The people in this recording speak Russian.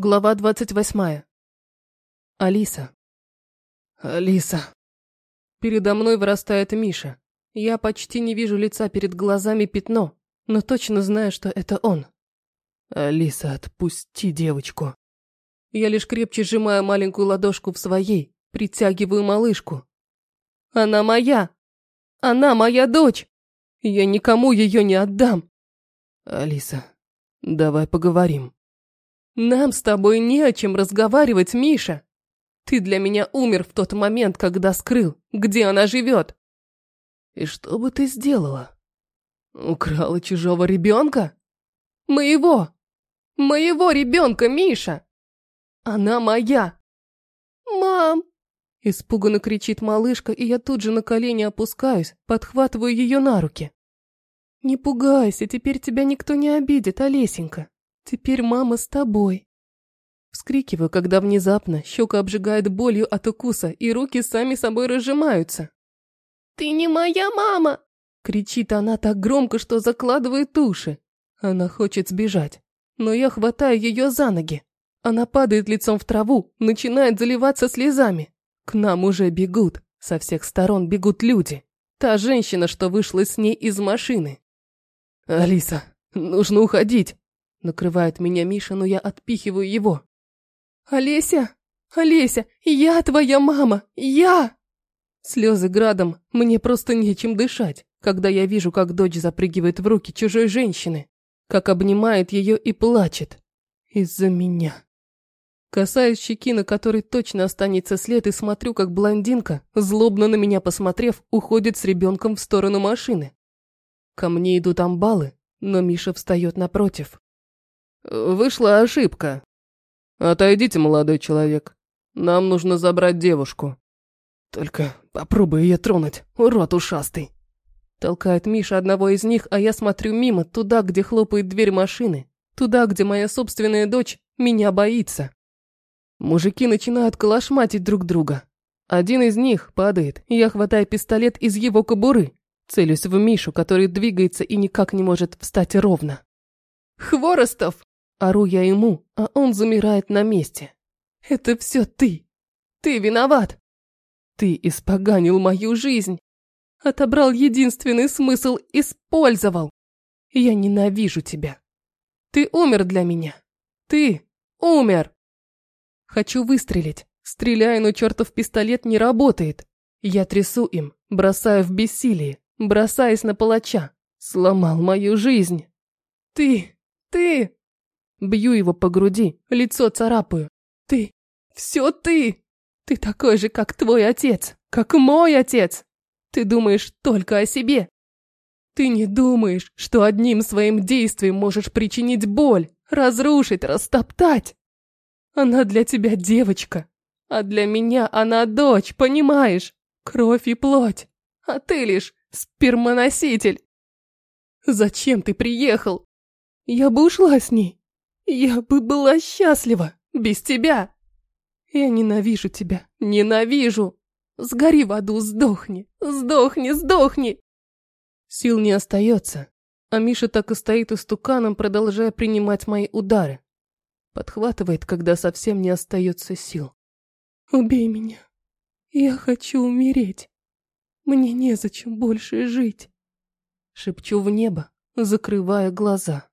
Глава двадцать восьмая. Алиса. Алиса. Передо мной вырастает Миша. Я почти не вижу лица перед глазами пятно, но точно знаю, что это он. Алиса, отпусти девочку. Я лишь крепче сжимаю маленькую ладошку в своей, притягиваю малышку. Она моя. Она моя дочь. Я никому ее не отдам. Алиса, давай поговорим. Нам с тобой не о чем разговаривать, Миша. Ты для меня умер в тот момент, когда скрыл, где она живет. И что бы ты сделала? Украла чужого ребенка? Моего! Моего ребенка, Миша! Она моя! Мам! Испуганно кричит малышка, и я тут же на колени опускаюсь, подхватываю ее на руки. Не пугайся, теперь тебя никто не обидит, Олесенька. Теперь мама с тобой. Вскрикиваю, когда внезапно щека обжигает болью от укуса, и руки сами собой разжимаются. «Ты не моя мама!» Кричит она так громко, что закладывает уши. Она хочет сбежать, но я хватаю ее за ноги. Она падает лицом в траву, начинает заливаться слезами. К нам уже бегут, со всех сторон бегут люди. Та женщина, что вышла с ней из машины. «Алиса, нужно уходить!» Накрывает меня Миша, но я отпихиваю его. «Олеся! Олеся! Я твоя мама! Я!» Слезы градом, мне просто нечем дышать, когда я вижу, как дочь запрыгивает в руки чужой женщины, как обнимает ее и плачет. Из-за меня. Касаюсь щеки, на которой точно останется след, и смотрю, как блондинка, злобно на меня посмотрев, уходит с ребенком в сторону машины. Ко мне идут амбалы, но Миша встает напротив. Вышла ошибка. Отойдите, молодой человек. Нам нужно забрать девушку. Только попробуй ее тронуть, урод ушастый. Толкает Миша одного из них, а я смотрю мимо, туда, где хлопает дверь машины. Туда, где моя собственная дочь меня боится. Мужики начинают калашматить друг друга. Один из них падает, и я хватаю пистолет из его кобуры. Целюсь в Мишу, который двигается и никак не может встать ровно. «Хворостов!» Ору я ему, а он замирает на месте. Это все ты. Ты виноват. Ты испоганил мою жизнь. Отобрал единственный смысл, использовал. Я ненавижу тебя. Ты умер для меня. Ты умер. Хочу выстрелить. Стреляю, но чертов пистолет не работает. Я трясу им, бросаю в бессилие, бросаясь на палача. Сломал мою жизнь. Ты, ты... Бью его по груди, лицо царапаю. Ты, все ты! Ты такой же, как твой отец, как мой отец. Ты думаешь только о себе. Ты не думаешь, что одним своим действием можешь причинить боль, разрушить, растоптать. Она для тебя девочка, а для меня она дочь, понимаешь? Кровь и плоть. А ты лишь спермоноситель. Зачем ты приехал? Я бы ушла с ней. Я бы была счастлива без тебя. Я ненавижу тебя, ненавижу. Сгори в аду, сдохни, сдохни, сдохни. Сил не остается, а Миша так и стоит истуканом, продолжая принимать мои удары. Подхватывает, когда совсем не остается сил. Убей меня. Я хочу умереть. Мне незачем больше жить. Шепчу в небо, закрывая глаза.